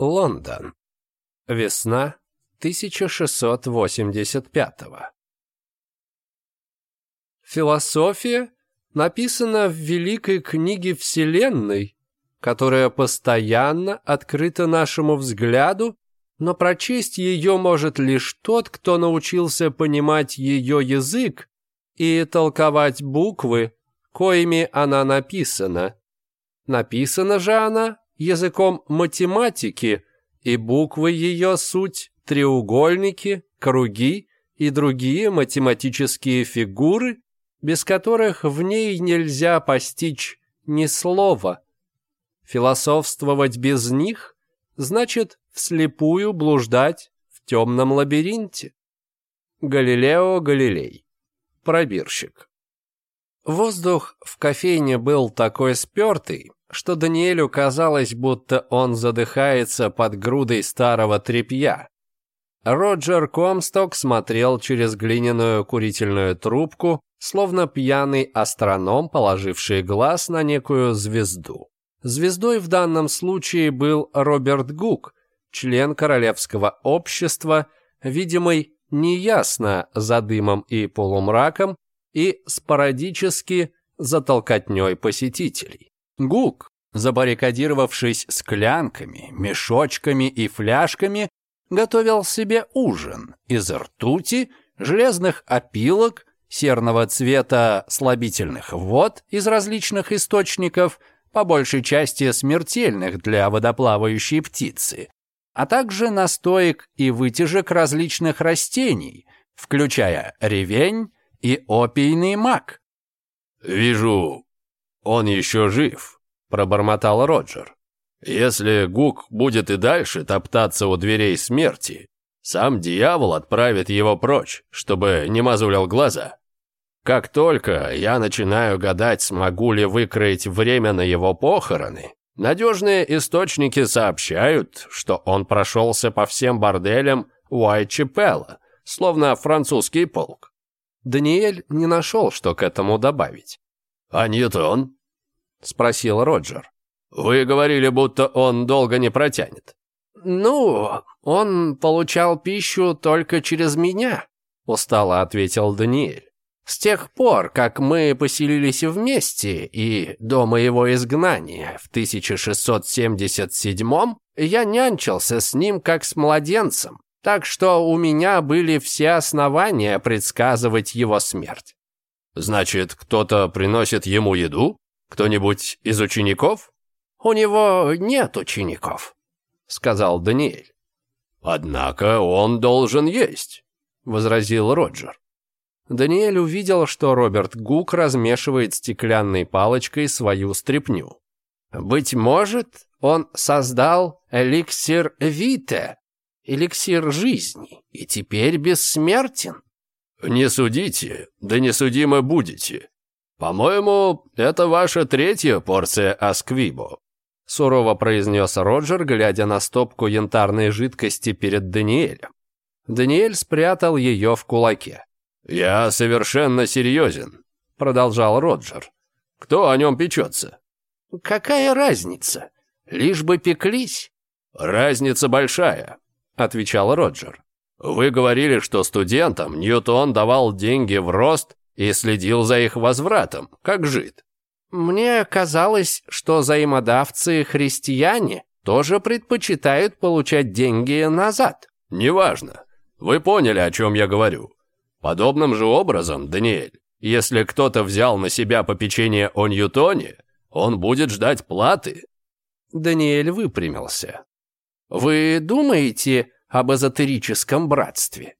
Лондон. Весна 1685-го. Философия написана в Великой книге Вселенной, которая постоянно открыта нашему взгляду, но прочесть ее может лишь тот, кто научился понимать ее язык и толковать буквы, коими она написана. Написана же она языком математики, и буквы ее суть – треугольники, круги и другие математические фигуры, без которых в ней нельзя постичь ни слова. Философствовать без них значит вслепую блуждать в темном лабиринте. Галилео Галилей. Пробирщик. Воздух в кофейне был такой спертый, что Даниэлю казалось, будто он задыхается под грудой старого тряпья. Роджер Комсток смотрел через глиняную курительную трубку, словно пьяный астроном, положивший глаз на некую звезду. Звездой в данном случае был Роберт Гук, член Королевского общества, видимый неясно за дымом и полумраком и спорадически за толкотней посетителей. Гук, забаррикадировавшись склянками, мешочками и фляжками, готовил себе ужин из ртути, железных опилок, серного цвета слабительных вод из различных источников, по большей части смертельных для водоплавающей птицы, а также настоек и вытяжек различных растений, включая ревень и опийный мак. «Вижу, «Он еще жив», – пробормотал Роджер. «Если Гук будет и дальше топтаться у дверей смерти, сам дьявол отправит его прочь, чтобы не мазулил глаза. Как только я начинаю гадать, смогу ли выкроить время на его похороны, надежные источники сообщают, что он прошелся по всем борделям Уайчепелла, словно французский полк. Даниэль не нашел, что к этому добавить. «А Ньютон?» — спросил Роджер. «Вы говорили, будто он долго не протянет». «Ну, он получал пищу только через меня», — устало ответил Даниэль. «С тех пор, как мы поселились вместе и до моего изгнания в 1677-м, я нянчился с ним как с младенцем, так что у меня были все основания предсказывать его смерть. Значит, кто-то приносит ему еду? Кто-нибудь из учеников? У него нет учеников, сказал Даниэль. Однако он должен есть, возразил Роджер. Даниэль увидел, что Роберт Гук размешивает стеклянной палочкой свою стряпню. «Быть может, он создал эликсир Вите, эликсир жизни, и теперь бессмертен?» «Не судите, да не судимо будете. По-моему, это ваша третья порция Асквибо», — сурово произнес Роджер, глядя на стопку янтарной жидкости перед Даниэлем. Даниэль спрятал ее в кулаке. «Я совершенно серьезен», — продолжал Роджер. «Кто о нем печется?» «Какая разница? Лишь бы пеклись». «Разница большая», — отвечал Роджер. Вы говорили, что студентам Ньютон давал деньги в рост и следил за их возвратом, как жид. Мне казалось, что взаимодавцы христиане тоже предпочитают получать деньги назад. Неважно. Вы поняли, о чем я говорю. Подобным же образом, Даниэль, если кто-то взял на себя попечение о Ньютоне, он будет ждать платы. Даниэль выпрямился. Вы думаете, об эзотерическом братстве.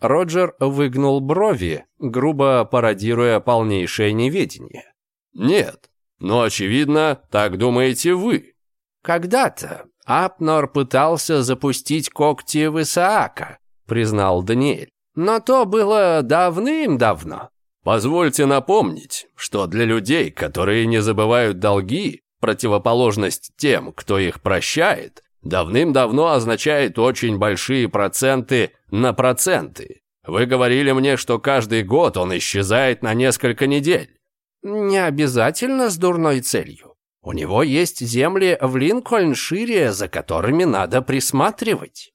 Роджер выгнул брови, грубо пародируя полнейшее неведение. «Нет, но, очевидно, так думаете вы». «Когда-то Апнор пытался запустить когти в Исаака», признал Даниэль. «Но то было давным-давно». «Позвольте напомнить, что для людей, которые не забывают долги, противоположность тем, кто их прощает, давным-давно означает очень большие проценты на проценты. Вы говорили мне, что каждый год он исчезает на несколько недель. Не обязательно с дурной целью. У него есть земли в Линкольншире, за которыми надо присматривать.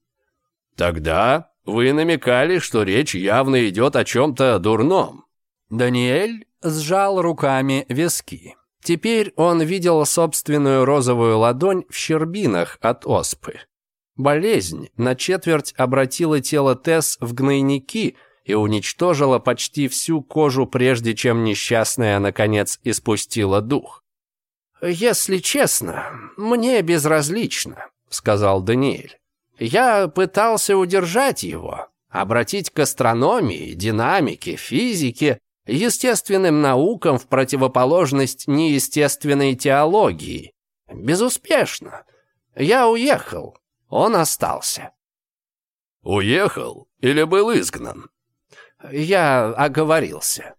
Тогда вы намекали, что речь явно идет о чем-то дурном. Даниэль сжал руками виски. Теперь он видел собственную розовую ладонь в щербинах от оспы. Болезнь на четверть обратила тело Тесс в гнойники и уничтожила почти всю кожу, прежде чем несчастная, наконец, испустила дух. «Если честно, мне безразлично», — сказал Даниэль. «Я пытался удержать его, обратить к астрономии, динамике, физике, естественным наукам в противоположность неестественной теологии. Безуспешно. Я уехал, он остался. Уехал или был изгнан? Я оговорился.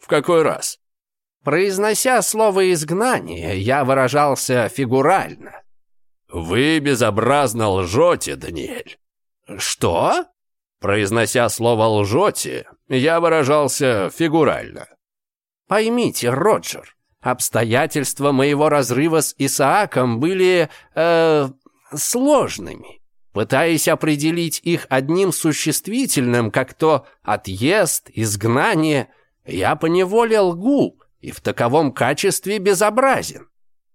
В какой раз? Произнося слово «изгнание», я выражался фигурально. «Вы безобразно лжете, Даниэль». «Что?» Произнося слово «лжете», я выражался фигурально. Поймите, Роджер, обстоятельства моего разрыва с Исааком были... Э, сложными. Пытаясь определить их одним существительным, как то «отъезд», «изгнание», я поневоле лгу и в таковом качестве безобразен.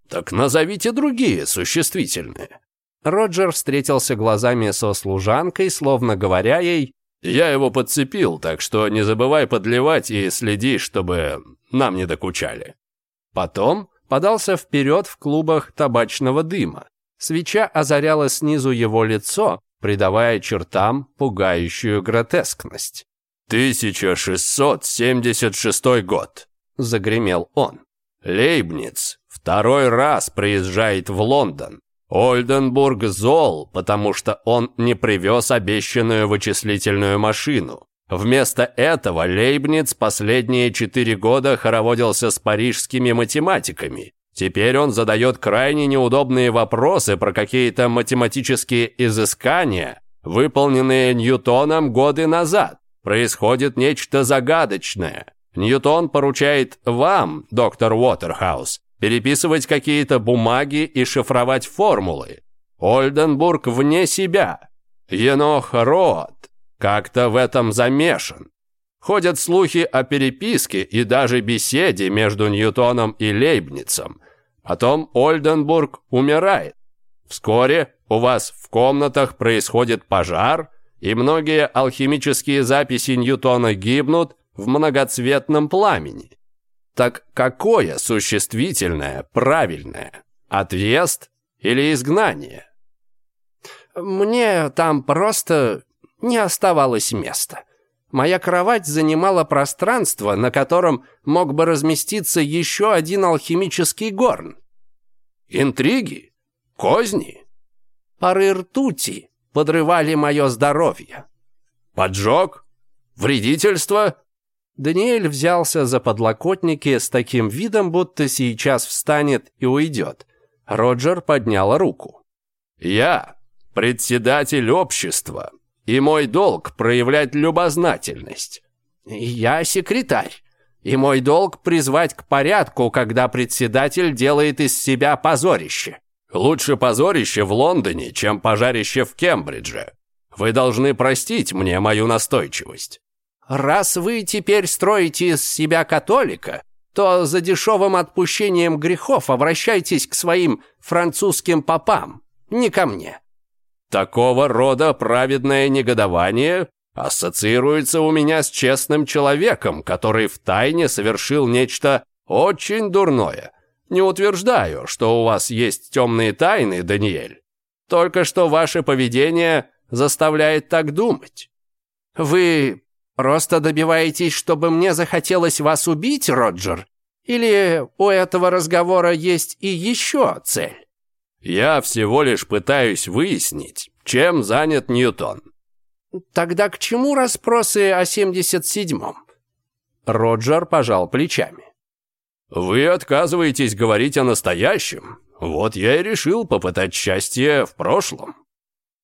Так назовите другие существительные. Роджер встретился глазами со служанкой, словно говоря ей я его подцепил, так что не забывай подливать и следи, чтобы нам не докучали». Потом подался вперед в клубах табачного дыма. Свеча озаряла снизу его лицо, придавая чертам пугающую гротескность. «1676 год», — загремел он. «Лейбниц второй раз приезжает в Лондон. Ольденбург зол, потому что он не привез обещанную вычислительную машину. Вместо этого Лейбниц последние четыре года хороводился с парижскими математиками. Теперь он задает крайне неудобные вопросы про какие-то математические изыскания, выполненные Ньютоном годы назад. Происходит нечто загадочное. Ньютон поручает вам, доктор Уотерхаус, переписывать какие-то бумаги и шифровать формулы. Ольденбург вне себя. Енох Роот как-то в этом замешан. Ходят слухи о переписке и даже беседе между Ньютоном и Лейбницем. Потом Ольденбург умирает. Вскоре у вас в комнатах происходит пожар, и многие алхимические записи Ньютона гибнут в многоцветном пламени. Так какое существительное правильное? Отъезд или изгнание? Мне там просто не оставалось места. Моя кровать занимала пространство, на котором мог бы разместиться еще один алхимический горн. Интриги? Козни? Пары ртути подрывали мое здоровье. Поджог? Вредительство? Даниэль взялся за подлокотники с таким видом, будто сейчас встанет и уйдет. Роджер поднял руку. «Я председатель общества, и мой долг проявлять любознательность. Я секретарь, и мой долг призвать к порядку, когда председатель делает из себя позорище. Лучше позорище в Лондоне, чем пожарище в Кембридже. Вы должны простить мне мою настойчивость». «Раз вы теперь строите из себя католика, то за дешевым отпущением грехов обращайтесь к своим французским попам, не ко мне». Такого рода праведное негодование ассоциируется у меня с честным человеком, который втайне совершил нечто очень дурное. Не утверждаю, что у вас есть темные тайны, Даниэль. Только что ваше поведение заставляет так думать. Вы Просто добиваетесь, чтобы мне захотелось вас убить, Роджер? Или у этого разговора есть и еще цель? Я всего лишь пытаюсь выяснить, чем занят Ньютон. Тогда к чему расспросы о 77-м? Роджер пожал плечами. Вы отказываетесь говорить о настоящем? Вот я и решил попытать счастье в прошлом.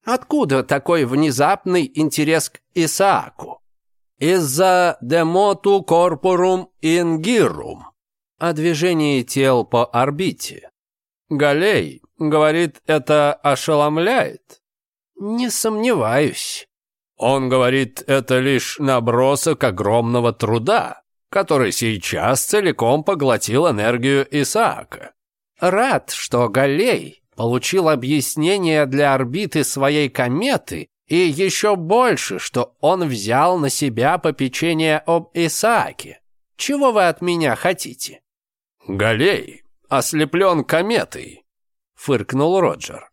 Откуда такой внезапный интерес к Исааку? из-за демоту корпорум ингирум о движении тел по орбите. Галей говорит, это ошеломляет. Не сомневаюсь. Он говорит, это лишь набросок огромного труда, который сейчас целиком поглотил энергию Исаака. Рад, что Галей получил объяснение для орбиты своей кометы и еще больше, что он взял на себя попечение об Исааке. Чего вы от меня хотите?» «Галей ослеплен кометой», — фыркнул Роджер.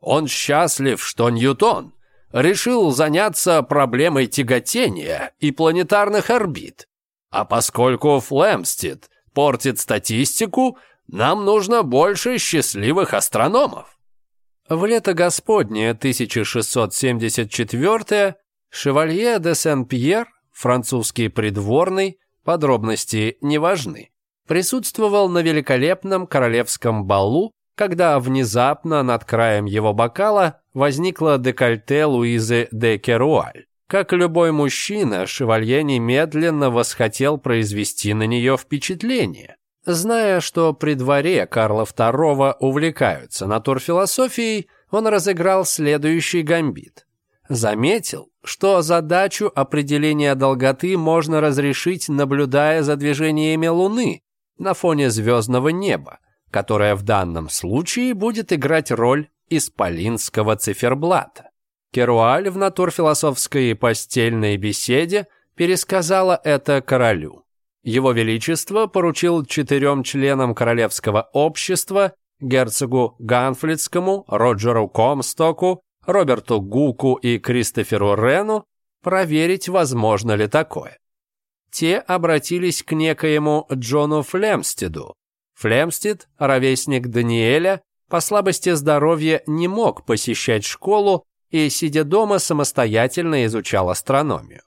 «Он счастлив, что Ньютон решил заняться проблемой тяготения и планетарных орбит. А поскольку Флемстед портит статистику, нам нужно больше счастливых астрономов». В лето Господнее 1674 шевалье де Сен-Пьер, французский придворный, подробности не важны, присутствовал на великолепном королевском балу, когда внезапно над краем его бокала возникло декольте Луизы де Керуаль. Как любой мужчина, шевалье немедленно восхотел произвести на нее впечатление. Зная, что при дворе Карла II увлекаются натурфилософией, он разыграл следующий гамбит. Заметил, что задачу определения долготы можно разрешить, наблюдая за движениями Луны на фоне звездного неба, которое в данном случае будет играть роль исполинского циферблата. Керуаль в натурфилософской постельной беседе пересказала это королю. Его Величество поручил четырем членам Королевского общества, герцогу Ганфлицкому, Роджеру Комстоку, Роберту Гуку и Кристоферу Рену, проверить, возможно ли такое. Те обратились к некоему Джону Флемстеду. Флемстед, ровесник Даниэля, по слабости здоровья не мог посещать школу и, сидя дома, самостоятельно изучал астрономию.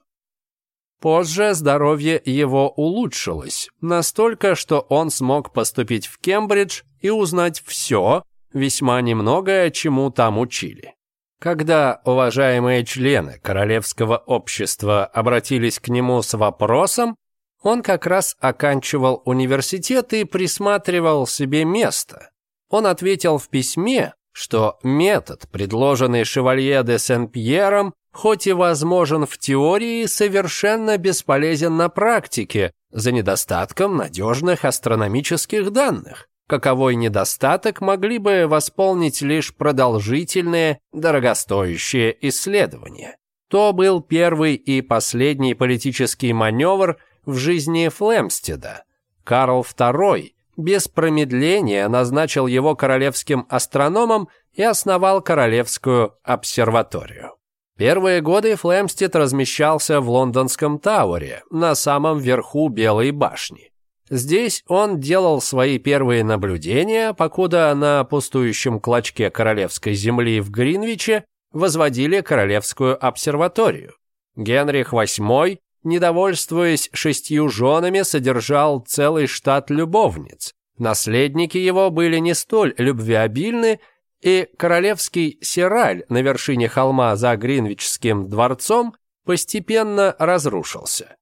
Позже здоровье его улучшилось, настолько, что он смог поступить в Кембридж и узнать все, весьма немногое, чему там учили. Когда уважаемые члены Королевского общества обратились к нему с вопросом, он как раз оканчивал университет и присматривал себе место. Он ответил в письме, что метод, предложенный шевалье де Сен-Пьером, хоть и возможен в теории, совершенно бесполезен на практике за недостатком надежных астрономических данных. Каковой недостаток могли бы восполнить лишь продолжительные, дорогостоящие исследования. То был первый и последний политический маневр в жизни Флемстеда. Карл II без промедления назначил его королевским астрономом и основал Королевскую обсерваторию. Первые годы Флемстед размещался в лондонском Тауэре, на самом верху Белой башни. Здесь он делал свои первые наблюдения, покуда на пустующем клочке королевской земли в Гринвиче возводили королевскую обсерваторию. Генрих VIII, недовольствуясь шестью женами, содержал целый штат любовниц. Наследники его были не столь любвеобильны, и королевский Сираль на вершине холма за Гринвичским дворцом постепенно разрушился.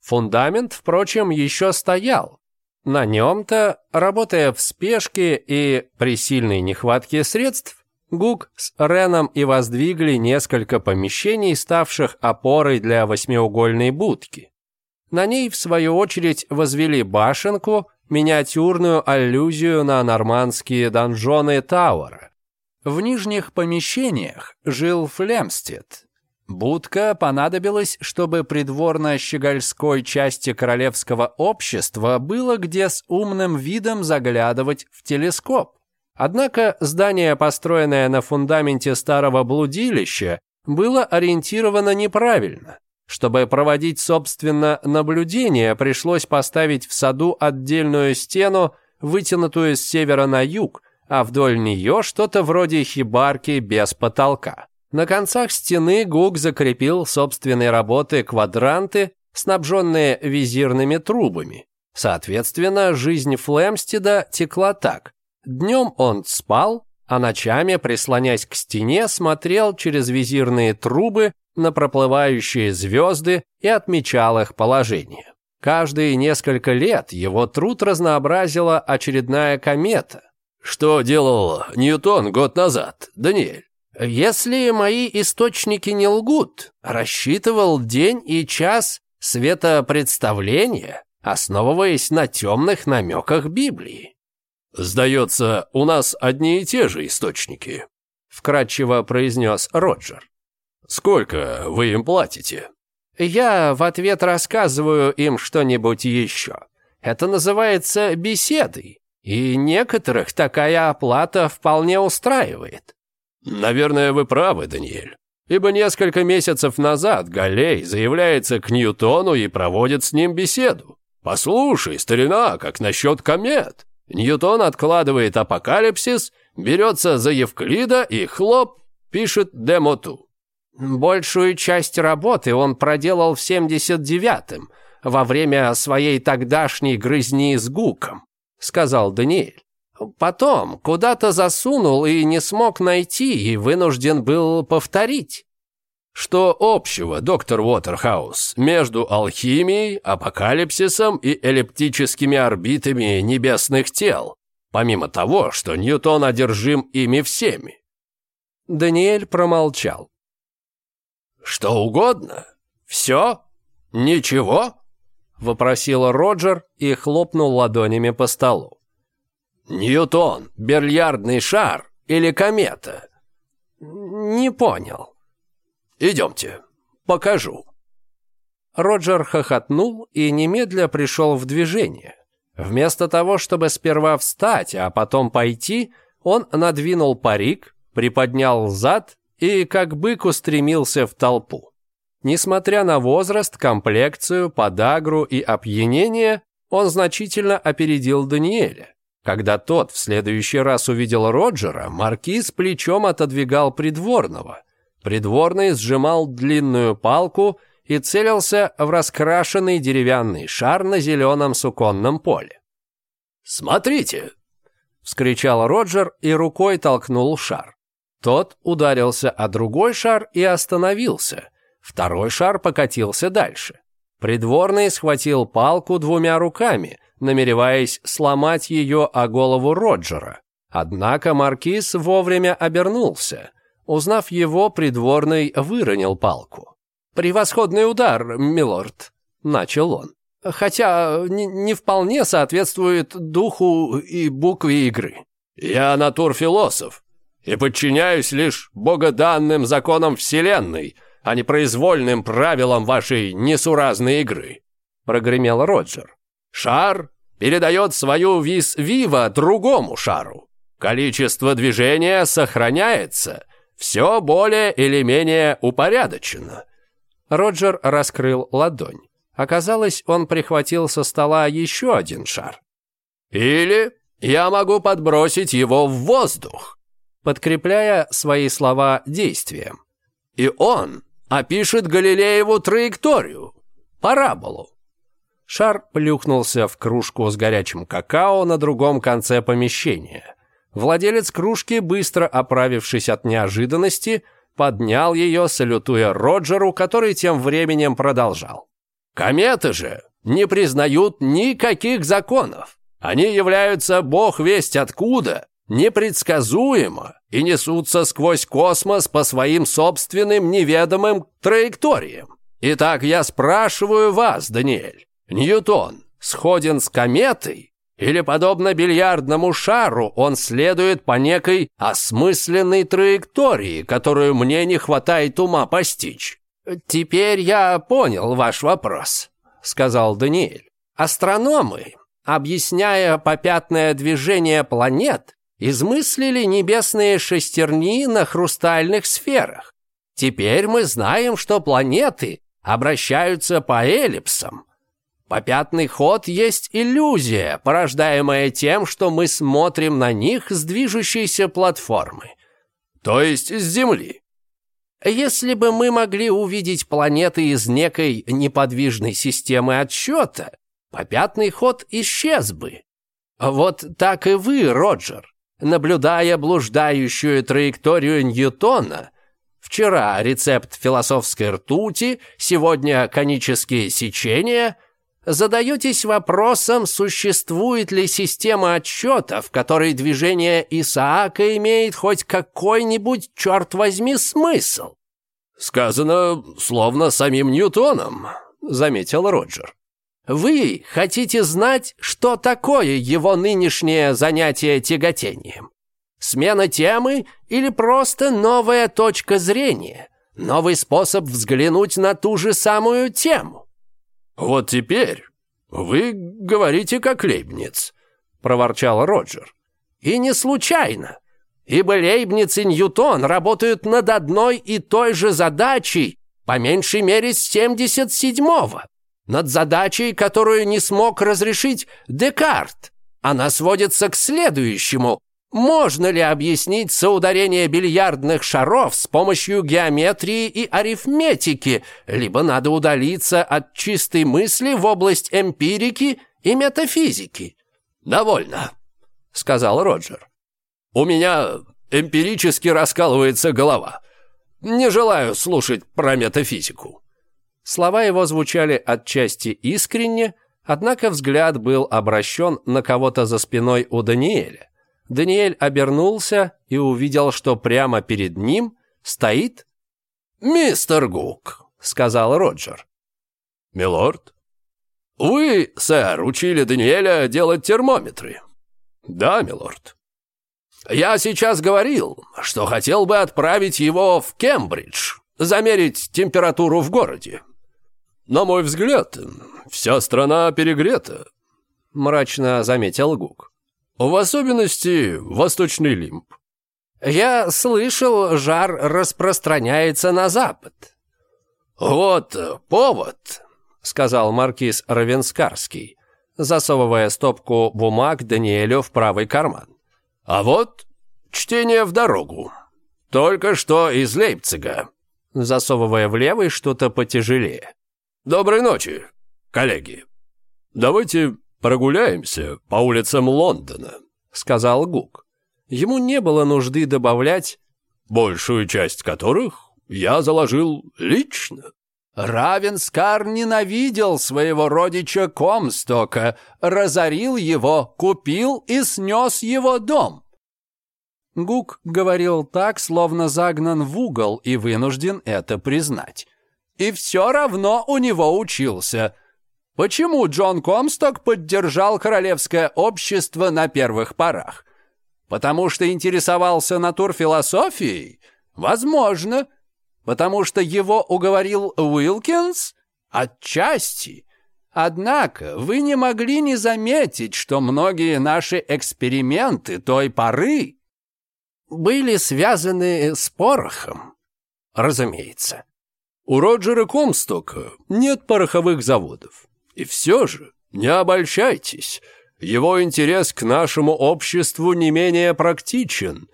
Фундамент, впрочем, еще стоял. На нем-то, работая в спешке и при сильной нехватке средств, Гук с Реном и воздвигли несколько помещений, ставших опорой для восьмиугольной будки. На ней, в свою очередь, возвели башенку, миниатюрную аллюзию на нормандские донжоны Тауэра, в нижних помещениях жил Флемстед. Будка понадобилась, чтобы придворно-щегольской части королевского общества было где с умным видом заглядывать в телескоп. Однако здание, построенное на фундаменте старого блудилища, было ориентировано неправильно. Чтобы проводить, собственно, наблюдение, пришлось поставить в саду отдельную стену, вытянутую с севера на юг, а вдоль нее что-то вроде хибарки без потолка. На концах стены Гук закрепил собственной работы квадранты, снабженные визирными трубами. Соответственно, жизнь Флемстеда текла так. Днем он спал, а ночами, прислонясь к стене, смотрел через визирные трубы на проплывающие звезды и отмечал их положение. Каждые несколько лет его труд разнообразила очередная комета, что делал Ньютон год назад, Даниэль? Если мои источники не лгут, рассчитывал день и час светопредставления, основываясь на темных намеках Библии. «Сдается, у нас одни и те же источники», — вкратчиво произнес Роджер. «Сколько вы им платите?» «Я в ответ рассказываю им что-нибудь еще. Это называется беседой. И некоторых такая оплата вполне устраивает. Наверное, вы правы, Даниэль. Ибо несколько месяцев назад Галей заявляется к Ньютону и проводит с ним беседу. «Послушай, старина, как насчет комет?» Ньютон откладывает апокалипсис, берется за Евклида и хлоп, пишет демоту. Большую часть работы он проделал в 79-м, во время своей тогдашней грызни с Гуком. – сказал Даниэль. «Потом куда-то засунул и не смог найти, и вынужден был повторить». Что общего, доктор Уотерхаус, между алхимией, апокалипсисом и эллиптическими орбитами небесных тел, помимо того, что Ньютон одержим ими всеми? Даниэль промолчал. Что угодно? Все? Ничего? — Вопросил Роджер и хлопнул ладонями по столу. «Ньютон, бильярдный шар или комета?» «Не понял». «Идемте, покажу». Роджер хохотнул и немедля пришел в движение. Вместо того, чтобы сперва встать, а потом пойти, он надвинул парик, приподнял зад и как бык устремился в толпу. Несмотря на возраст, комплекцию, подагру и опьянение, он значительно опередил Даниэля. Когда тот в следующий раз увидел Роджера, маркиз плечом отодвигал придворного. Придворный сжимал длинную палку и целился в раскрашенный деревянный шар на зеленом суконном поле. «Смотрите!» — вскричал Роджер и рукой толкнул шар. Тот ударился о другой шар и остановился — Второй шар покатился дальше. Придворный схватил палку двумя руками, намереваясь сломать ее о голову Роджера. Однако маркиз вовремя обернулся. Узнав его, придворный выронил палку. «Превосходный удар, милорд», — начал он. «Хотя не вполне соответствует духу и букве игры». «Я натурфилософ и подчиняюсь лишь богоданным законам Вселенной», а не произвольным правилам вашей несуразной игры», – прогремел Роджер. «Шар передает свою вис-вива другому шару. Количество движения сохраняется, все более или менее упорядочено». Роджер раскрыл ладонь. Оказалось, он прихватил со стола еще один шар. «Или я могу подбросить его в воздух», подкрепляя свои слова действием. «И он опишет Галилееву траекторию, параболу. Шар плюхнулся в кружку с горячим какао на другом конце помещения. Владелец кружки, быстро оправившись от неожиданности, поднял ее, салютуя Роджеру, который тем временем продолжал. «Кометы же не признают никаких законов. Они являются бог весть откуда непредсказуемо и несутся сквозь космос по своим собственным неведомым траекториям. Итак, я спрашиваю вас, Даниэль, Ньютон сходен с кометой или, подобно бильярдному шару, он следует по некой осмысленной траектории, которую мне не хватает ума постичь? «Теперь я понял ваш вопрос», — сказал Даниэль. «Астрономы, объясняя попятное движение планет, измыслили небесные шестерни на хрустальных сферах. Теперь мы знаем, что планеты обращаются по эллипсам. Попятный ход есть иллюзия, порождаемая тем, что мы смотрим на них с движущейся платформы. То есть с Земли. Если бы мы могли увидеть планеты из некой неподвижной системы отсчета, попятный ход исчез бы. Вот так и вы, Роджер наблюдая блуждающую траекторию Ньютона. Вчера рецепт философской ртути, сегодня конические сечения. Задаетесь вопросом, существует ли система отсчета, в которой движение Исаака имеет хоть какой-нибудь, черт возьми, смысл? Сказано, словно самим Ньютоном, заметил Роджер. Вы хотите знать, что такое его нынешнее занятие тяготением? Смена темы или просто новая точка зрения? Новый способ взглянуть на ту же самую тему? Вот теперь вы говорите как Лейбниц, проворчал Роджер. И не случайно, ибо Лейбниц и Ньютон работают над одной и той же задачей по меньшей мере с 77-го над задачей, которую не смог разрешить Декарт. Она сводится к следующему. Можно ли объяснить соударение бильярдных шаров с помощью геометрии и арифметики, либо надо удалиться от чистой мысли в область эмпирики и метафизики? «Довольно», — сказал Роджер. «У меня эмпирически раскалывается голова. Не желаю слушать про метафизику». Слова его звучали отчасти искренне, однако взгляд был обращен на кого-то за спиной у Даниэля. Даниэль обернулся и увидел, что прямо перед ним стоит... «Мистер Гук», — сказал Роджер. «Милорд?» «Вы, сэр, учили Даниэля делать термометры?» «Да, милорд». «Я сейчас говорил, что хотел бы отправить его в Кембридж, замерить температуру в городе. «На мой взгляд, вся страна перегрета», — мрачно заметил Гук. «В особенности Восточный Лимб». «Я слышал, жар распространяется на запад». «Вот повод», — сказал маркиз Равенскарский, засовывая стопку бумаг Даниэлю в правый карман. «А вот чтение в дорогу. Только что из Лейпцига», засовывая в левый что-то потяжелее. Доброй ночи, коллеги. Давайте прогуляемся по улицам Лондона, сказал Гук. Ему не было нужды добавлять, большую часть которых я заложил лично. Равенскар ненавидел своего родича Комстока, разорил его, купил и снес его дом. Гук говорил так, словно загнан в угол и вынужден это признать и все равно у него учился. Почему Джон Комсток поддержал королевское общество на первых порах? Потому что интересовался натурфилософией? Возможно. Потому что его уговорил Уилкинс? Отчасти. Однако вы не могли не заметить, что многие наши эксперименты той поры были связаны с порохом, разумеется. У Роджера Комстока нет пороховых заводов. И все же, не обольщайтесь, его интерес к нашему обществу не менее практичен.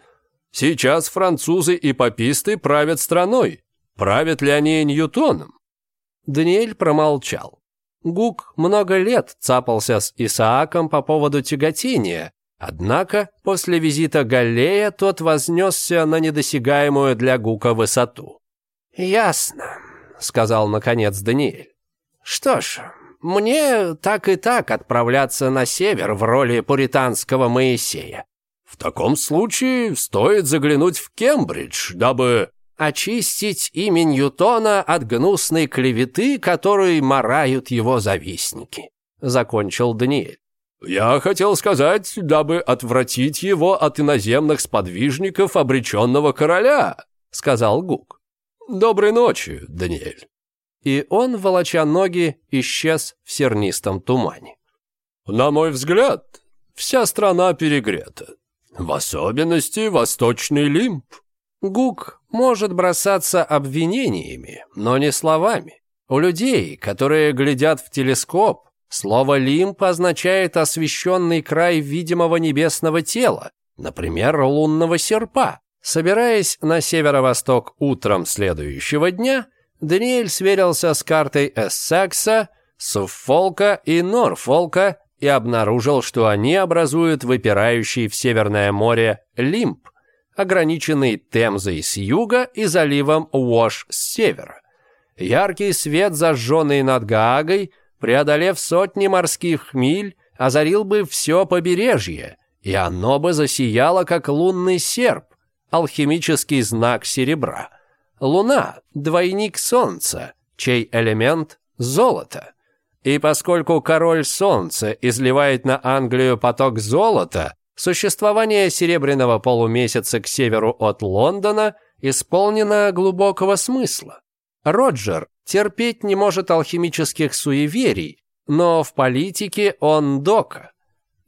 Сейчас французы и пописты правят страной. Правят ли они Ньютоном? Даниэль промолчал. Гук много лет цапался с Исааком по поводу тяготения, однако после визита Галлея тот вознесся на недосягаемую для Гука высоту. «Ясно», — сказал наконец Даниэль. «Что ж, мне так и так отправляться на север в роли пуританского Моисея». «В таком случае стоит заглянуть в Кембридж, дабы...» «Очистить имя Ньютона от гнусной клеветы, которой марают его завистники», — закончил Даниэль. «Я хотел сказать, дабы отвратить его от иноземных сподвижников обреченного короля», — сказал Гук. «Доброй ночи, Даниэль». И он, волоча ноги, исчез в сернистом тумане. «На мой взгляд, вся страна перегрета. В особенности восточный лимб». Гук может бросаться обвинениями, но не словами. У людей, которые глядят в телескоп, слово «лимб» означает освещенный край видимого небесного тела, например, лунного серпа. Собираясь на северо-восток утром следующего дня, Даниэль сверился с картой Эссекса, Суффолка и Норфолка и обнаружил, что они образуют выпирающий в Северное море лимб, ограниченный Темзой с юга и заливом Уош с севера. Яркий свет, зажженный над Гаагой, преодолев сотни морских миль, озарил бы все побережье, и оно бы засияло, как лунный серп, алхимический знак серебра. Луна – двойник Солнца, чей элемент – золото. И поскольку король Солнца изливает на Англию поток золота, существование серебряного полумесяца к северу от Лондона исполнено глубокого смысла. Роджер терпеть не может алхимических суеверий, но в политике он дока.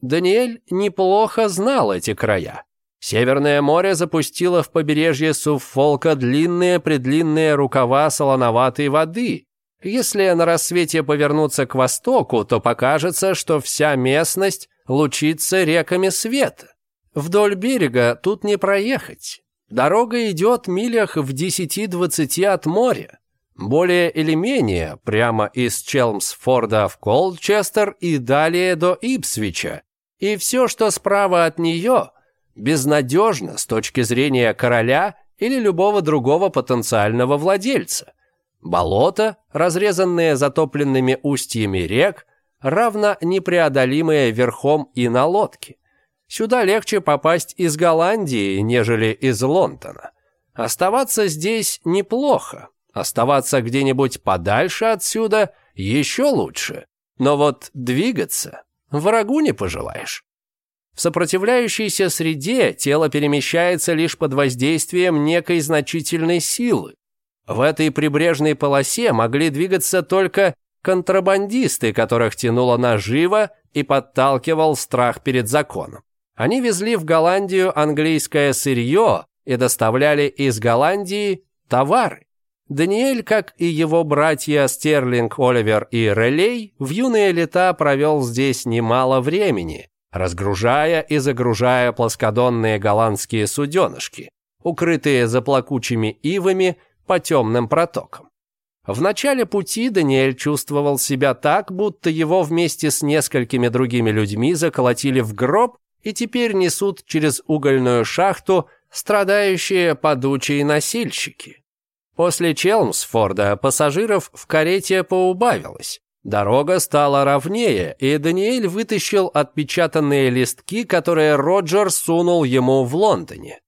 Даниэль неплохо знал эти края. Северное море запустило в побережье Суффолка длинные-предлинные рукава солоноватой воды. Если на рассвете повернуться к востоку, то покажется, что вся местность лучится реками света. Вдоль берега тут не проехать. Дорога идет милях в 10-20 от моря. Более или менее прямо из Челмсфорда в Колчестер и далее до Ипсвича. И все, что справа от нее – Безнадежно с точки зрения короля или любого другого потенциального владельца. Болото, разрезанные затопленными устьями рек, равно непреодолимые верхом и на лодке. Сюда легче попасть из Голландии, нежели из Лондона. Оставаться здесь неплохо, оставаться где-нибудь подальше отсюда еще лучше. Но вот двигаться врагу не пожелаешь. В сопротивляющейся среде тело перемещается лишь под воздействием некой значительной силы. В этой прибрежной полосе могли двигаться только контрабандисты, которых тянуло наживо и подталкивал страх перед законом. Они везли в Голландию английское сырье и доставляли из Голландии товары. Даниэль, как и его братья Стерлинг, Оливер и Релей, в юные лета провел здесь немало времени, разгружая и загружая плоскодонные голландские суденышки, укрытые за плакучими ивами по темным протокам. В начале пути Даниэль чувствовал себя так, будто его вместе с несколькими другими людьми заколотили в гроб и теперь несут через угольную шахту страдающие падучие носильщики. После Челмсфорда пассажиров в карете поубавилось, Дорога стала ровнее, и Даниэль вытащил отпечатанные листки, которые Роджер сунул ему в Лондоне.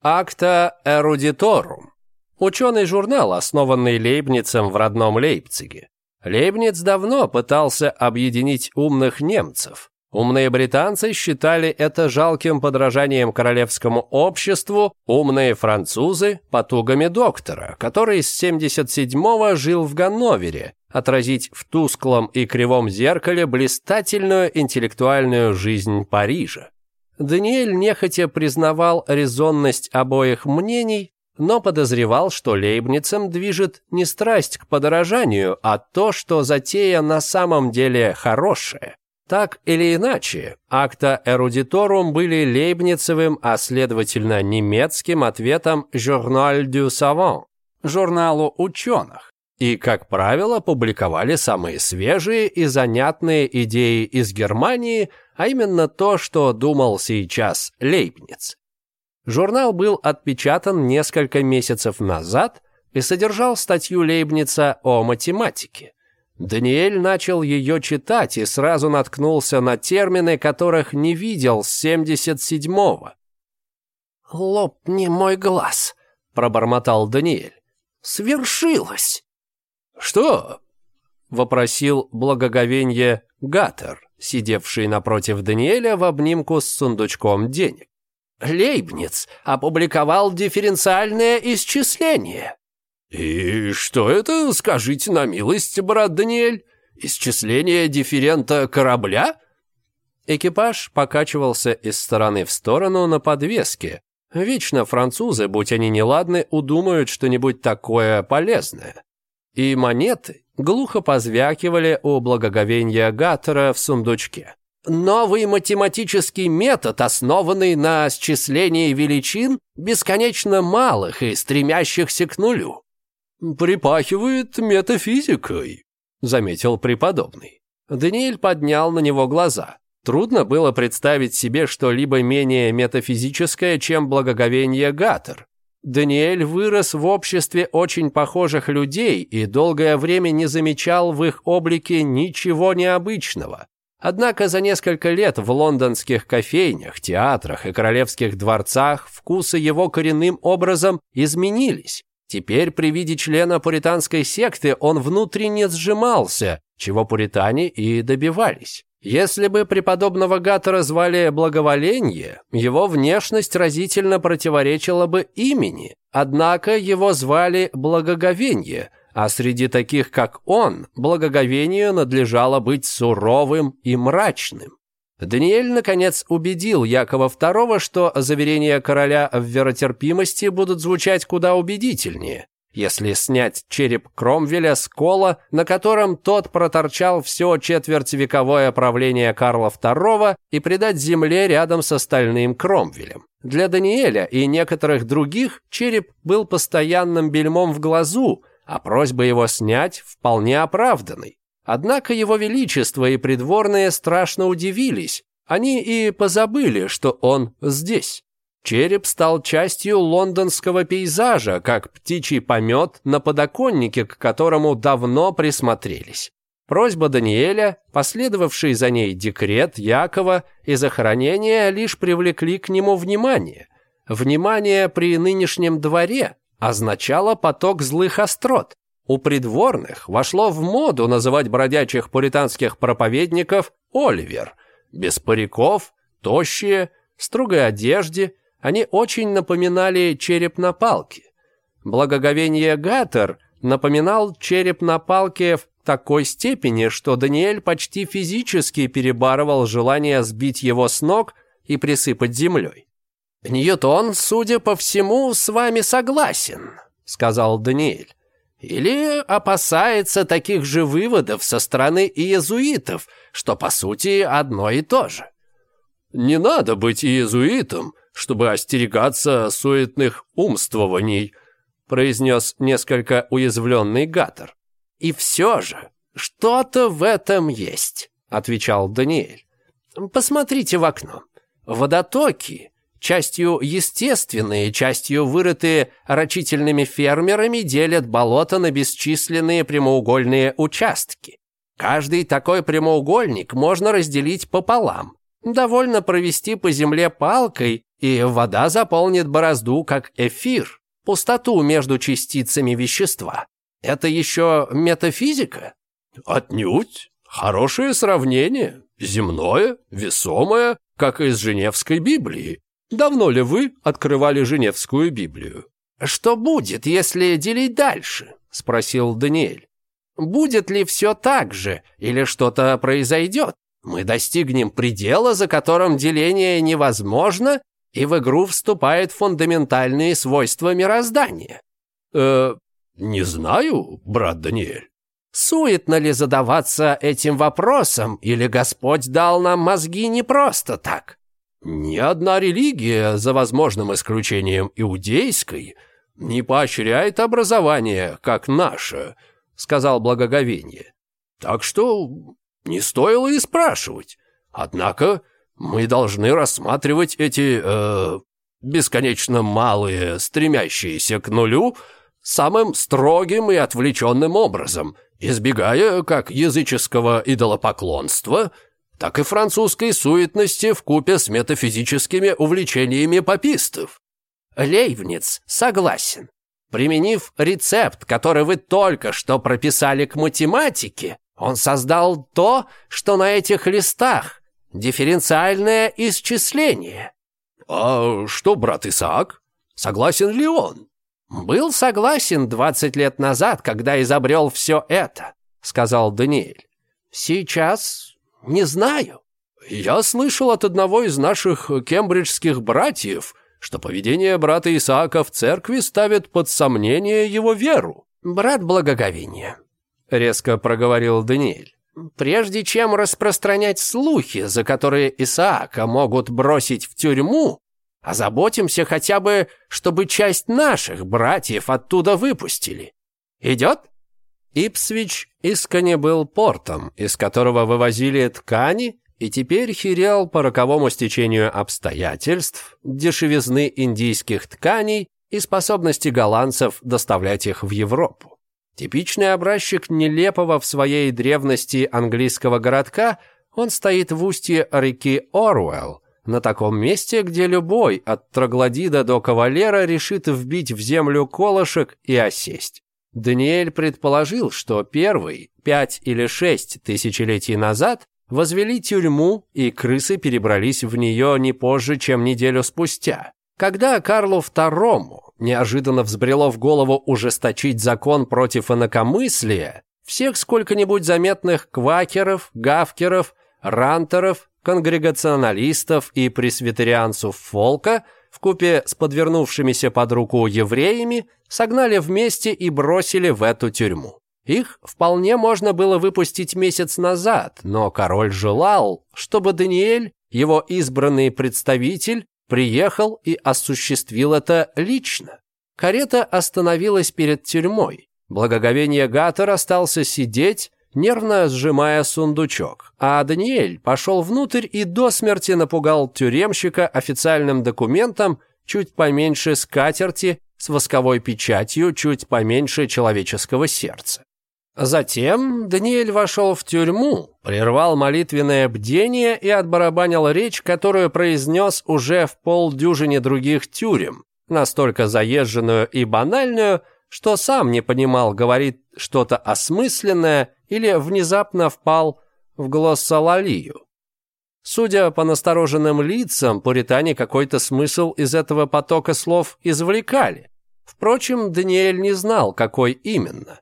«Акта эрудиторум» – ученый журнал, основанный Лейбницем в родном Лейпциге. Лейбниц давно пытался объединить умных немцев. Умные британцы считали это жалким подражанием королевскому обществу, умные французы – потугами доктора, который с 77-го жил в Ганновере, отразить в тусклом и кривом зеркале блистательную интеллектуальную жизнь Парижа. Даниэль нехотя признавал резонность обоих мнений, но подозревал, что лейбницам движет не страсть к подорожанию, а то, что затея на самом деле хорошая. Так или иначе, акта эрудиторум были лейбницевым, а следовательно немецким ответом «Журналь дю Саван» – журналу ученых, и, как правило, публиковали самые свежие и занятные идеи из Германии, а именно то, что думал сейчас Лейбниц. Журнал был отпечатан несколько месяцев назад и содержал статью Лейбница о математике. Даниэль начал ее читать и сразу наткнулся на термины, которых не видел с 77-го. «Лопни мой глаз», — пробормотал Даниэль. «Свершилось!» «Что?» — вопросил благоговенье Гаттер, сидевший напротив Даниэля в обнимку с сундучком денег. «Лейбниц опубликовал дифференциальное исчисление». «И что это, скажите на милость, брат Даниэль? Исчисление дифферента корабля?» Экипаж покачивался из стороны в сторону на подвеске. Вечно французы, будь они неладны, удумают что-нибудь такое полезное и монеты глухо позвякивали у благоговения Гаттера в сундучке. Новый математический метод, основанный на счислении величин, бесконечно малых и стремящихся к нулю. «Припахивает метафизикой», — заметил преподобный. Даниэль поднял на него глаза. Трудно было представить себе что-либо менее метафизическое, чем благоговение Гаттер. Даниэль вырос в обществе очень похожих людей и долгое время не замечал в их облике ничего необычного. Однако за несколько лет в лондонских кофейнях, театрах и королевских дворцах вкусы его коренным образом изменились. Теперь при виде члена пуританской секты он внутренне сжимался, чего пуритане и добивались. Если бы преподобного Гаттера звали Благоволенье, его внешность разительно противоречила бы имени, однако его звали Благоговенье, а среди таких, как он, благоговению надлежало быть суровым и мрачным. Даниэль, наконец, убедил Якова II, что заверения короля в веротерпимости будут звучать куда убедительнее, если снять череп Кромвеля с кола, на котором тот проторчал все четвертьвековое правление Карла II, и придать земле рядом с остальным Кромвелем. Для Даниэля и некоторых других череп был постоянным бельмом в глазу, а просьба его снять вполне оправданной. Однако его величество и придворные страшно удивились. Они и позабыли, что он здесь. Череп стал частью лондонского пейзажа, как птичий помет на подоконнике, к которому давно присмотрелись. Просьба Даниэля, последовавший за ней декрет Якова и захоронение лишь привлекли к нему внимание. Внимание при нынешнем дворе означало поток злых острот. У придворных вошло в моду называть бродячих пуританских проповедников «Оливер». Без париков, тощие, строгой одежде – они очень напоминали череп на палке. Благоговение Гаттер напоминал череп на палке в такой степени, что Даниэль почти физически перебарывал желание сбить его с ног и присыпать землей. «Ньютон, судя по всему, с вами согласен», — сказал Даниэль. «Или опасается таких же выводов со стороны иезуитов, что, по сути, одно и то же». «Не надо быть иезуитом, чтобы остерегаться суетных умствований», произнес несколько уязвленный Гатор. «И все же, что-то в этом есть», отвечал Даниэль. «Посмотрите в окно. Водотоки, частью естественные, частью вырытые рачительными фермерами, делят болото на бесчисленные прямоугольные участки. Каждый такой прямоугольник можно разделить пополам. Довольно провести по земле палкой, и вода заполнит борозду как эфир, пустоту между частицами вещества. Это еще метафизика? Отнюдь. Хорошее сравнение. Земное, весомое, как из Женевской Библии. Давно ли вы открывали Женевскую Библию? Что будет, если делить дальше? Спросил Даниэль. Будет ли все так же, или что-то произойдет? Мы достигнем предела, за которым деление невозможно, и в игру вступают фундаментальные свойства мироздания. Э, не знаю, брат Даниэль. Суетно ли задаваться этим вопросом, или Господь дал нам мозги не просто так? Ни одна религия, за возможным исключением иудейской, не поощряет образование, как наше, сказал благоговение. Так что не стоило и спрашивать. Однако мы должны рассматривать эти э, бесконечно малые, стремящиеся к нулю, самым строгим и отвлеченным образом, избегая как языческого идолопоклонства, так и французской суетности в купе с метафизическими увлечениями попистов. Лейвниц согласен. Применив рецепт, который вы только что прописали к математике, он создал то, что на этих листах Дифференциальное исчисление. А что, брат Исаак? Согласен ли он? Был согласен 20 лет назад, когда изобрел все это, сказал Даниэль. Сейчас не знаю. Я слышал от одного из наших кембриджских братьев, что поведение брата Исаака в церкви ставит под сомнение его веру. «Брат благоговения», — резко проговорил Даниэль. Прежде чем распространять слухи, за которые Исаака могут бросить в тюрьму, озаботимся хотя бы, чтобы часть наших братьев оттуда выпустили. Идет? Ипсвич исконе был портом, из которого вывозили ткани, и теперь хирел по роковому стечению обстоятельств, дешевизны индийских тканей и способности голландцев доставлять их в Европу. Типичный образчик нелепого в своей древности английского городка, он стоит в устье реки Оруэлл, на таком месте, где любой, от троглодида до кавалера, решит вбить в землю колышек и осесть. Даниэль предположил, что первый, пять или шесть тысячелетий назад, возвели тюрьму, и крысы перебрались в нее не позже, чем неделю спустя. Когда Карлу II, неожиданно взбрело в голову ужесточить закон против инакомыслия, всех сколько-нибудь заметных квакеров, гавкеров, рантеров, конгрегационалистов и пресвитерианцев фолка в купе с подвернувшимися под руку евреями согнали вместе и бросили в эту тюрьму. Их вполне можно было выпустить месяц назад, но король желал, чтобы Даниэль, его избранный представитель, приехал и осуществил это лично. Карета остановилась перед тюрьмой. Благоговение Гаттер остался сидеть, нервно сжимая сундучок, а Даниэль пошел внутрь и до смерти напугал тюремщика официальным документом чуть поменьше скатерти с восковой печатью чуть поменьше человеческого сердца. Затем Даниэль вошел в тюрьму, прервал молитвенное бдение и отбарабанил речь, которую произнес уже в полдюжине других тюрем, настолько заезженную и банальную, что сам не понимал, говорит что-то осмысленное или внезапно впал в глоссололию. Судя по настороженным лицам, пуритане какой-то смысл из этого потока слов извлекали. Впрочем, Даниэль не знал, какой именно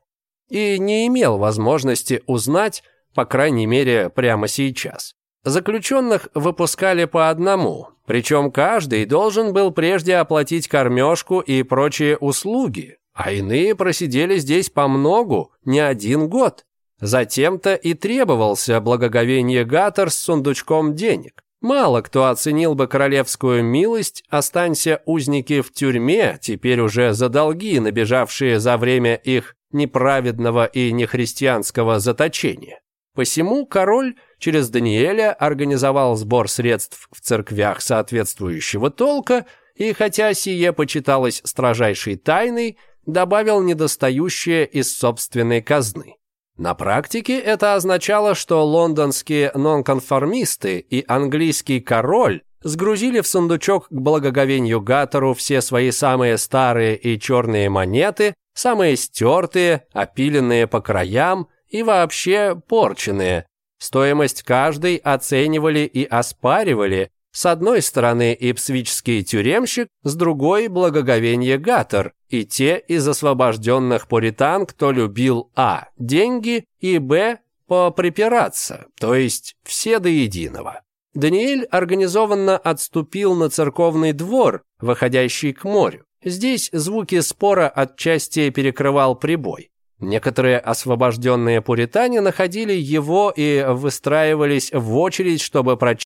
и не имел возможности узнать, по крайней мере, прямо сейчас. Заключенных выпускали по одному, причем каждый должен был прежде оплатить кормежку и прочие услуги, а иные просидели здесь по многу, не один год. Затем-то и требовался благоговение Гатор с сундучком денег. Мало кто оценил бы королевскую милость, останься узники в тюрьме, теперь уже за долги, набежавшие за время их неправедного и нехристианского заточения. Посему король через Даниэля организовал сбор средств в церквях соответствующего толка, и хотя сие почиталось строжайшей тайной, добавил недостающее из собственной казны. На практике это означало, что лондонские нонконформисты и английский король сгрузили в сундучок к благоговению Гатору все свои самые старые и черные монеты, самые стертые, опиленные по краям и вообще порченные. Стоимость каждой оценивали и оспаривали. С одной стороны ипсвичский тюремщик, с другой благоговение Гатор, и те из освобожденных пуритан, кто любил а. деньги и б. поприпираться, то есть все до единого. Даниэль организованно отступил на церковный двор, выходящий к морю. Здесь звуки спора отчасти перекрывал прибой. Некоторые освобожденные пуритане находили его и выстраивались в очередь, чтобы прочитать.